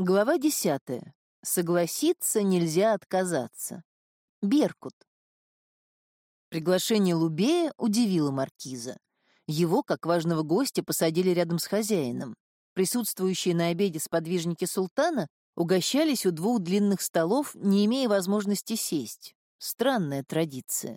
Глава десятая. Согласиться нельзя отказаться. Беркут. Приглашение Лубея удивило маркиза. Его, как важного гостя, посадили рядом с хозяином. Присутствующие на обеде сподвижники султана угощались у двух длинных столов, не имея возможности сесть. Странная традиция.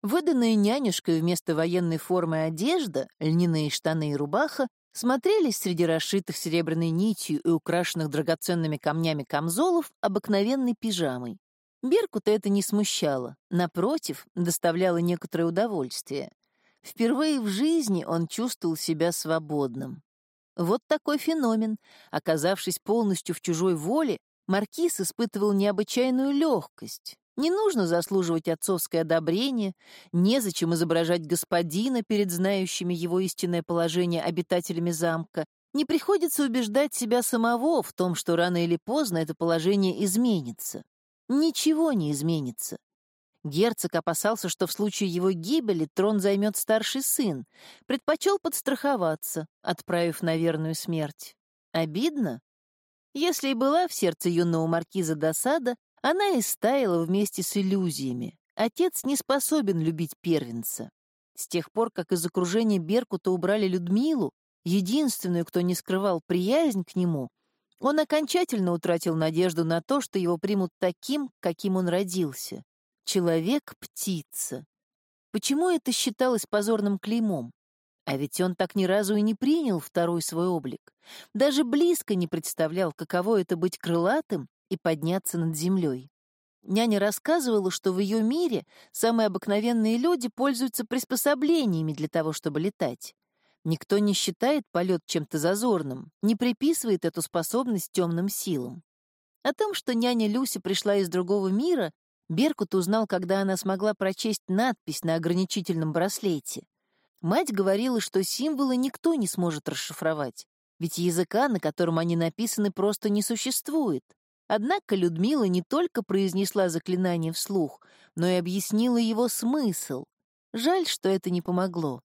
Выданная нянюшкой вместо военной формы одежда, льняные штаны и рубаха, смотрелись среди расшитых серебряной нитью и украшенных драгоценными камнями камзолов обыкновенной пижамой. Беркута это не смущало, напротив, доставляло некоторое удовольствие. Впервые в жизни он чувствовал себя свободным. Вот такой феномен. Оказавшись полностью в чужой воле, Маркиз испытывал необычайную легкость. Не нужно заслуживать отцовское одобрение, незачем изображать господина перед знающими его истинное положение обитателями замка, не приходится убеждать себя самого в том, что рано или поздно это положение изменится. Ничего не изменится. Герцог опасался, что в случае его гибели трон займет старший сын, предпочел подстраховаться, отправив на верную смерть. Обидно? Если и была в сердце юного маркиза досада, она и стаяла вместе с иллюзиями. Отец не способен любить первенца. С тех пор, как из окружения Беркута убрали Людмилу, единственную, кто не скрывал приязнь к нему, он окончательно утратил надежду на то, что его примут таким, каким он родился. Человек-птица. Почему это считалось позорным клеймом? А ведь он так ни разу и не принял второй свой облик. Даже близко не представлял, каково это быть крылатым и подняться над землей. Няня рассказывала, что в ее мире самые обыкновенные люди пользуются приспособлениями для того, чтобы летать. Никто не считает полет чем-то зазорным, не приписывает эту способность темным силам. О том, что няня Люся пришла из другого мира, Беркут узнал, когда она смогла прочесть надпись на ограничительном браслете. Мать говорила, что символы никто не сможет расшифровать, ведь языка, на котором они написаны, просто не существует. Однако Людмила не только произнесла заклинание вслух, но и объяснила его смысл. Жаль, что это не помогло.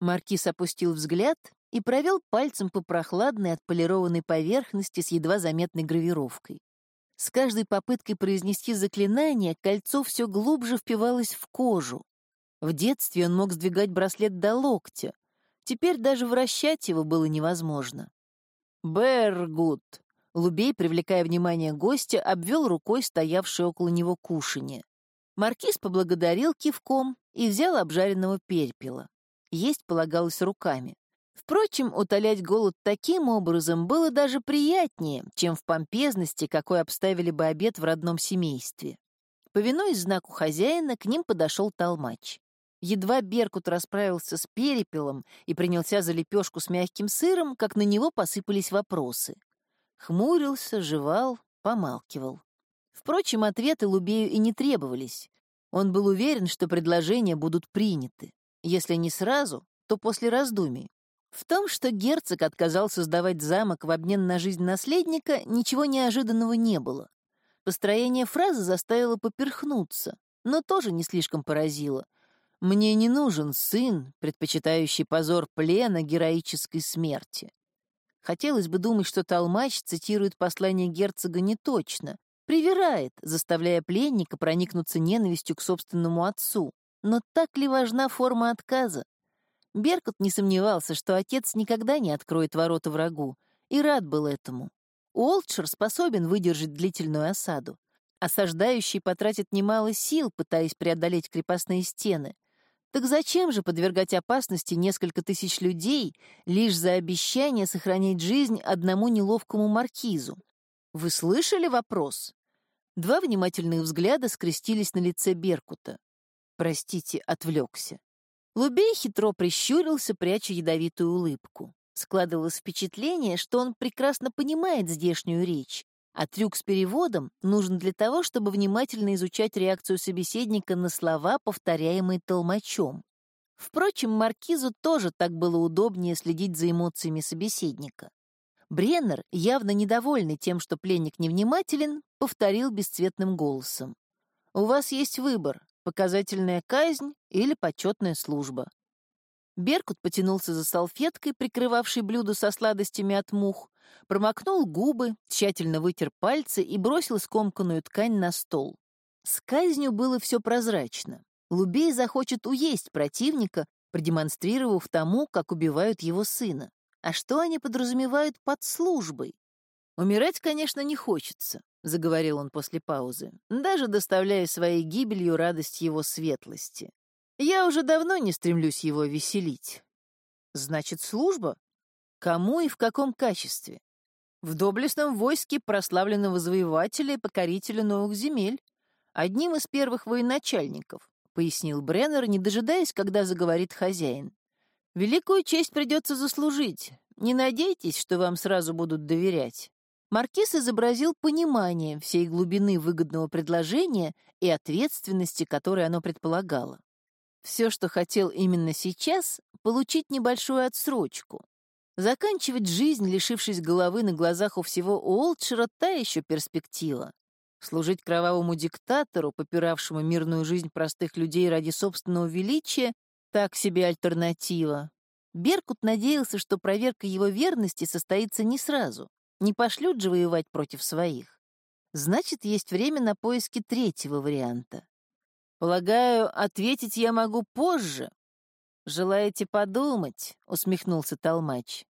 Маркиз опустил взгляд и провел пальцем по прохладной отполированной поверхности с едва заметной гравировкой. С каждой попыткой произнести заклинание кольцо все глубже впивалось в кожу. В детстве он мог сдвигать браслет до локтя. Теперь даже вращать его было невозможно. «Бергут», Лубей, привлекая внимание гостя, обвел рукой стоявшее около него кушанье. Маркиз поблагодарил кивком и взял обжаренного перепела. Есть полагалось руками. Впрочем, утолять голод таким образом было даже приятнее, чем в помпезности, какой обставили бы обед в родном семействе. Повинуясь знаку хозяина, к ним подошел толмач. Едва Беркут расправился с перепелом и принялся за лепешку с мягким сыром, как на него посыпались вопросы. Хмурился, жевал, помалкивал. Впрочем, ответы Лубею и не требовались. Он был уверен, что предложения будут приняты. Если не сразу, то после раздумий. В том, что герцог отказался сдавать замок в обмен на жизнь наследника, ничего неожиданного не было. Построение фразы заставило поперхнуться, но тоже не слишком поразило. «Мне не нужен сын, предпочитающий позор плена героической смерти. Хотелось бы думать, что Толмач цитирует послание герцога неточно, привирает, заставляя пленника проникнуться ненавистью к собственному отцу. Но так ли важна форма отказа? Беркут не сомневался, что отец никогда не откроет ворота врагу, и рад был этому. Уолтшир способен выдержать длительную осаду. Осаждающий потратит немало сил, пытаясь преодолеть крепостные стены, так зачем же подвергать опасности несколько тысяч людей лишь за обещание сохранить жизнь одному неловкому маркизу? Вы слышали вопрос? Два внимательных взгляда скрестились на лице Беркута. Простите, отвлекся. Лубей хитро прищурился, пряча ядовитую улыбку. Складывалось впечатление, что он прекрасно понимает здешнюю речь, а трюк с переводом нужен для того, чтобы внимательно изучать реакцию собеседника на слова, повторяемые толмачом. Впрочем, Маркизу тоже так было удобнее следить за эмоциями собеседника. Бреннер, явно недовольный тем, что пленник невнимателен, повторил бесцветным голосом. «У вас есть выбор — показательная казнь или почетная служба». Беркут потянулся за салфеткой, прикрывавшей блюдо со сладостями от мух, промокнул губы, тщательно вытер пальцы и бросил скомканную ткань на стол. С казнью было все прозрачно. Лубей захочет уесть противника, продемонстрировав тому, как убивают его сына. А что они подразумевают под службой? Умирать, конечно, не хочется, — заговорил он после паузы, даже доставляя своей гибелью радость его светлости. Я уже давно не стремлюсь его веселить. Значит, служба? Кому и в каком качестве? В доблестном войске прославленного завоевателя и покорителя новых земель, одним из первых военачальников, пояснил Бреннер, не дожидаясь, когда заговорит хозяин. Великую честь придется заслужить. Не надейтесь, что вам сразу будут доверять. Маркиз изобразил понимание всей глубины выгодного предложения и ответственности, которой оно предполагало. Все, что хотел именно сейчас, получить небольшую отсрочку. Заканчивать жизнь, лишившись головы на глазах у всего Уолтшира, та еще перспектива. Служить кровавому диктатору, попиравшему мирную жизнь простых людей ради собственного величия, так себе альтернатива. Беркут надеялся, что проверка его верности состоится не сразу. Не пошлют же воевать против своих. Значит, есть время на поиски третьего варианта. Полагаю, ответить я могу позже. Желаете подумать? усмехнулся Толмач.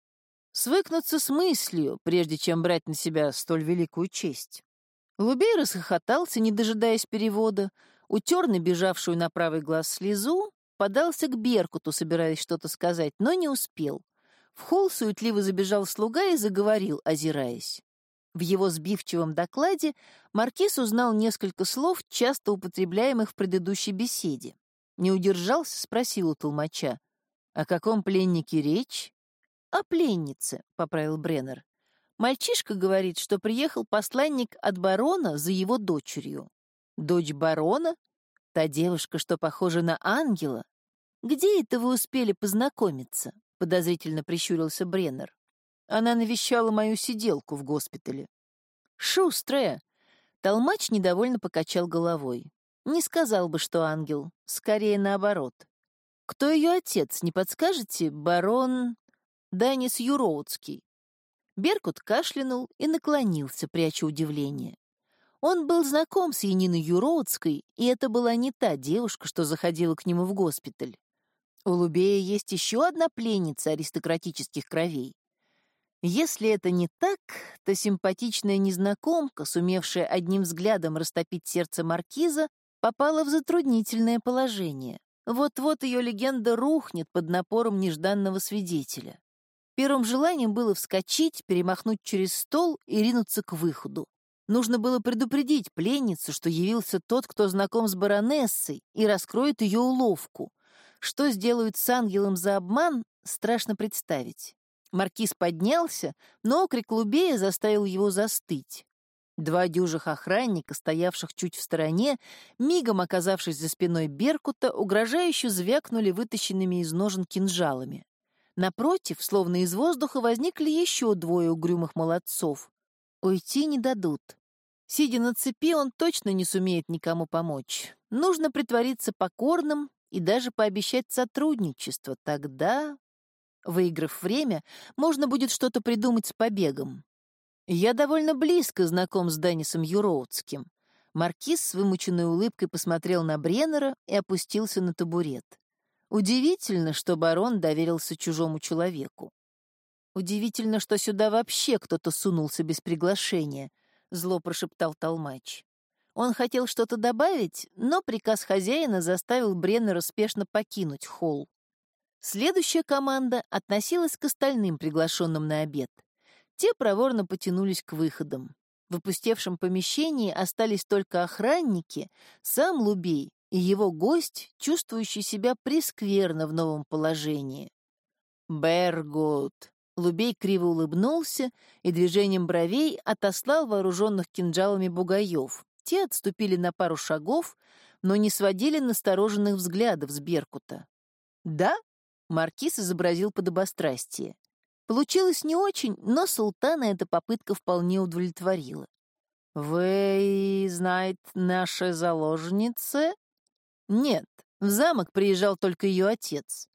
Свыкнуться с мыслью, прежде чем брать на себя столь великую честь. Лубей расхохотался, не дожидаясь перевода, утер набежавшую на правый глаз слезу, подался к Беркуту, собираясь что-то сказать, но не успел. В холл суетливо забежал слуга и заговорил, озираясь. В его сбивчивом докладе Маркиз узнал несколько слов, часто употребляемых в предыдущей беседе. Не удержался, спросил у толмача. «О каком пленнике речь?» «О пленнице», — поправил Бреннер. «Мальчишка говорит, что приехал посланник от барона за его дочерью». «Дочь барона? Та девушка, что похожа на ангела? Где это вы успели познакомиться?» — подозрительно прищурился Бреннер. Она навещала мою сиделку в госпитале. Шустрая. Толмач недовольно покачал головой. Не сказал бы, что ангел, скорее наоборот. Кто ее отец, не подскажете? Барон Данис Юроудский. Беркут кашлянул и наклонился, пряча удивление. Он был знаком с Яниной Юроудской, и это была не та девушка, что заходила к нему в госпиталь. У Лубея есть еще одна пленница аристократических кровей. Если это не так, то симпатичная незнакомка, сумевшая одним взглядом растопить сердце маркиза, попала в затруднительное положение. Вот-вот ее легенда рухнет под напором нежданного свидетеля. Первым желанием было вскочить, перемахнуть через стол и ринуться к выходу. Нужно было предупредить пленницу, что явился тот, кто знаком с баронессой, и раскроет ее уловку. Что сделают с ангелом за обман, страшно представить. Маркиз поднялся, но окрик Лубея заставил его застыть. Два дюжих охранника, стоявших чуть в стороне, мигом оказавшись за спиной Беркута, угрожающе звякнули вытащенными из ножен кинжалами. Напротив, словно из воздуха, возникли еще двое угрюмых молодцов. Уйти не дадут. Сидя на цепи, он точно не сумеет никому помочь. Нужно притвориться покорным и даже пообещать сотрудничество. Тогда Выиграв время, можно будет что-то придумать с побегом. Я довольно близко знаком с Данисом Юроудским. Маркиз с вымученной улыбкой посмотрел на Бреннера и опустился на табурет. Удивительно, что барон доверился чужому человеку. Удивительно, что сюда вообще кто-то сунулся без приглашения, зло прошептал Толмач. Он хотел что-то добавить, но приказ хозяина заставил Бреннера спешно покинуть холл. Следующая команда относилась к остальным приглашенным на обед. Те проворно потянулись к выходам. В опустевшем помещении остались только охранники, сам Лубей и его гость, чувствующий себя прескверно в новом положении. «Бергут!» Лубей криво улыбнулся и движением бровей отослал вооруженных кинжалами бугаев. Те отступили на пару шагов, но не сводили настороженных взглядов с Беркута. Да, Маркиз изобразил подобострастие. Получилось не очень, но султана эта попытка вполне удовлетворила. «Вы, знает, наша заложница?» «Нет, в замок приезжал только ее отец.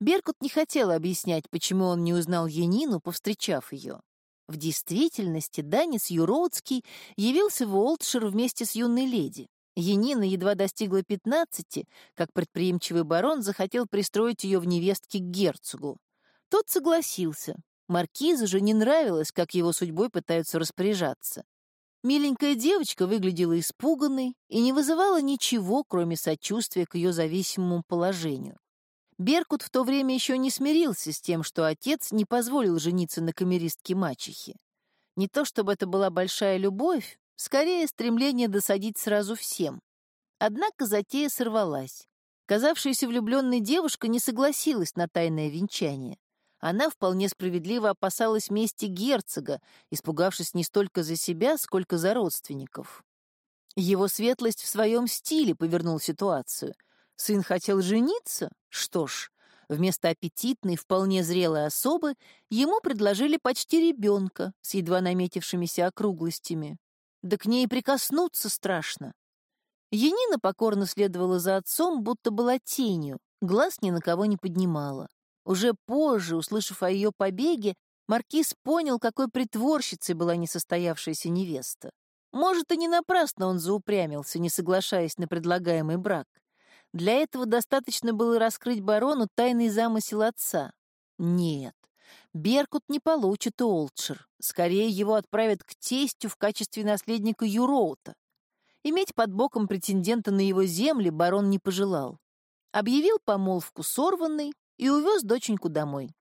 Беркут не хотел объяснять, почему он не узнал Янину, повстречав ее. В действительности Данис Юроудский явился в Уолтшир вместе с юной леди. Янина едва достигла пятнадцати, как предприимчивый барон захотел пристроить ее в невестке к герцогу. Тот согласился. Маркизу же не нравилось, как его судьбой пытаются распоряжаться. Миленькая девочка выглядела испуганной и не вызывала ничего, кроме сочувствия к ее зависимому положению. Беркут в то время еще не смирился с тем, что отец не позволил жениться на камеристке мачехи. Не то чтобы это была большая любовь, скорее стремление досадить сразу всем. Однако затея сорвалась. Казавшаяся влюбленной девушка не согласилась на тайное венчание. Она вполне справедливо опасалась мести герцога, испугавшись не столько за себя, сколько за родственников. Его светлость в своем стиле повернул ситуацию. Сын хотел жениться? Что ж, вместо аппетитной, вполне зрелой особы ему предложили почти ребенка с едва наметившимися округлостями. Да к ней прикоснуться страшно. Янина покорно следовала за отцом, будто была тенью, глаз ни на кого не поднимала. Уже позже, услышав о ее побеге, Маркиз понял, какой притворщицей была несостоявшаяся невеста. Может, и не напрасно он заупрямился, не соглашаясь на предлагаемый брак. Для этого достаточно было раскрыть барону тайный замысел отца. Нет, Беркут не получит Уолтшир. Скорее его отправят к тестю в качестве наследника Юроута. Иметь под боком претендента на его земли барон не пожелал. Объявил помолвку сорванной и увез доченьку домой.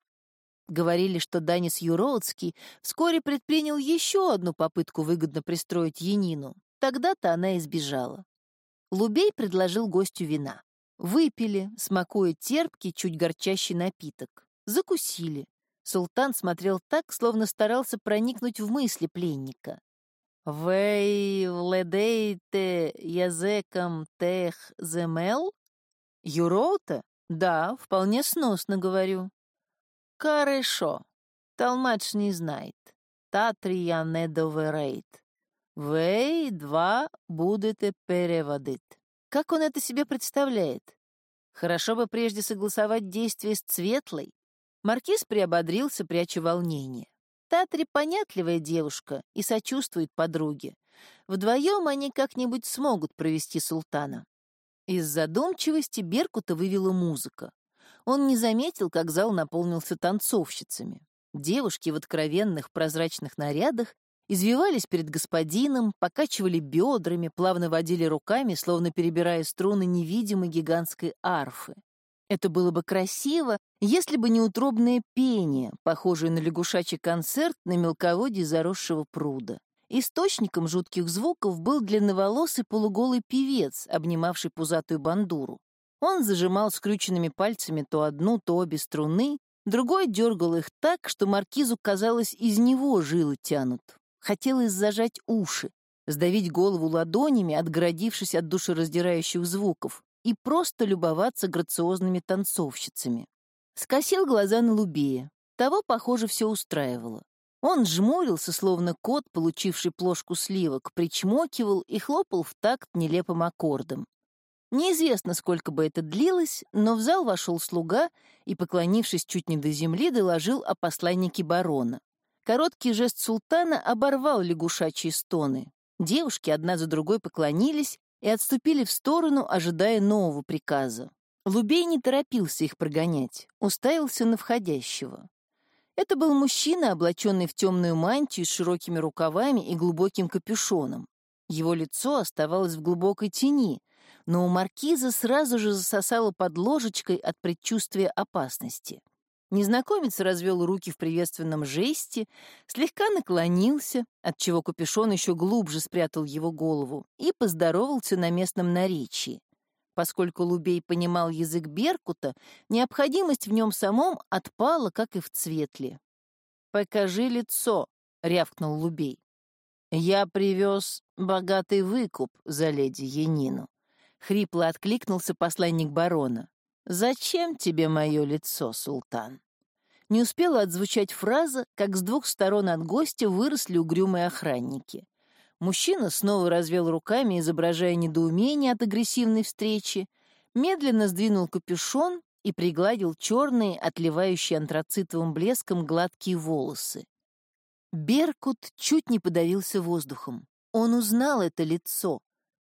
Говорили, что Данис Юроудский вскоре предпринял еще одну попытку выгодно пристроить Янину. Тогда-то она избежала. Лубей предложил гостю вина. Выпили, смакуя терпкий, чуть горчащий напиток. Закусили. Султан смотрел так, словно старался проникнуть в мысли пленника. «Вей вледейте языком тех земел?» «Юроута?» Да, вполне сносно говорю. Хорошо. Толмач не знает. Татрия не доверяет. Вы два будете переводить. Как он это себе представляет? Хорошо бы прежде согласовать действия с Цветлой. Маркиз приободрился, пряча волнение. Татри понятливая девушка и сочувствует подруге. Вдвоем они как-нибудь смогут провести султана. Из задумчивости Беркута вывела музыка. Он не заметил, как зал наполнился танцовщицами. Девушки в откровенных прозрачных нарядах извивались перед господином, покачивали бедрами, плавно водили руками, словно перебирая струны невидимой гигантской арфы. Это было бы красиво, если бы не утробное пение, похожее на лягушачий концерт на мелководье заросшего пруда. Источником жутких звуков был длинноволосый полуголый певец, обнимавший пузатую бандуру. Он зажимал скрюченными пальцами то одну, то обе струны, другой дергал их так, что маркизу, казалось, из него жилы тянут. Хотелось зажать уши, сдавить голову ладонями, отгородившись от душераздирающих звуков, и просто любоваться грациозными танцовщицами. Скосил глаза на Лубея. Того, похоже, все устраивало. Он жмурился, словно кот, получивший плошку сливок, причмокивал и хлопал в такт нелепым аккордом. Неизвестно, сколько бы это длилось, но в зал вошел слуга и, поклонившись чуть не до земли, доложил о посланнике барона. Короткий жест султана оборвал лягушачьи стоны. Девушки одна за другой поклонились и отступили в сторону, ожидая нового приказа. Лубей не торопился их прогонять, уставился на входящего. Это был мужчина, облаченный в темную мантию с широкими рукавами и глубоким капюшоном. Его лицо оставалось в глубокой тени, но у маркиза сразу же засосало под ложечкой от предчувствия опасности. Незнакомец развел руки в приветственном жесте, слегка наклонился, отчего капюшон еще глубже спрятал его голову, и поздоровался на местном наречии. Поскольку Лубей понимал язык Беркута, необходимость в нем самом отпала, как и в Цветле. «Покажи лицо», — рявкнул Лубей. «Я привез богатый выкуп за леди Янину», — хрипло откликнулся посланник барона. «Зачем тебе мое лицо, султан?» Не успела отзвучать фраза, как с двух сторон от гостя выросли угрюмые охранники. Мужчина снова развел руками, изображая недоумение от агрессивной встречи, медленно сдвинул капюшон и пригладил черные, отливающие антрацитовым блеском гладкие волосы. Беркут чуть не подавился воздухом. Он узнал это лицо,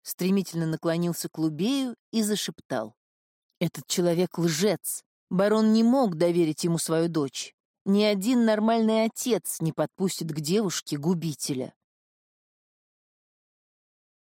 стремительно наклонился к Лубею и зашептал. «Этот человек лжец. Барон не мог доверить ему свою дочь. Ни один нормальный отец не подпустит к девушке губителя.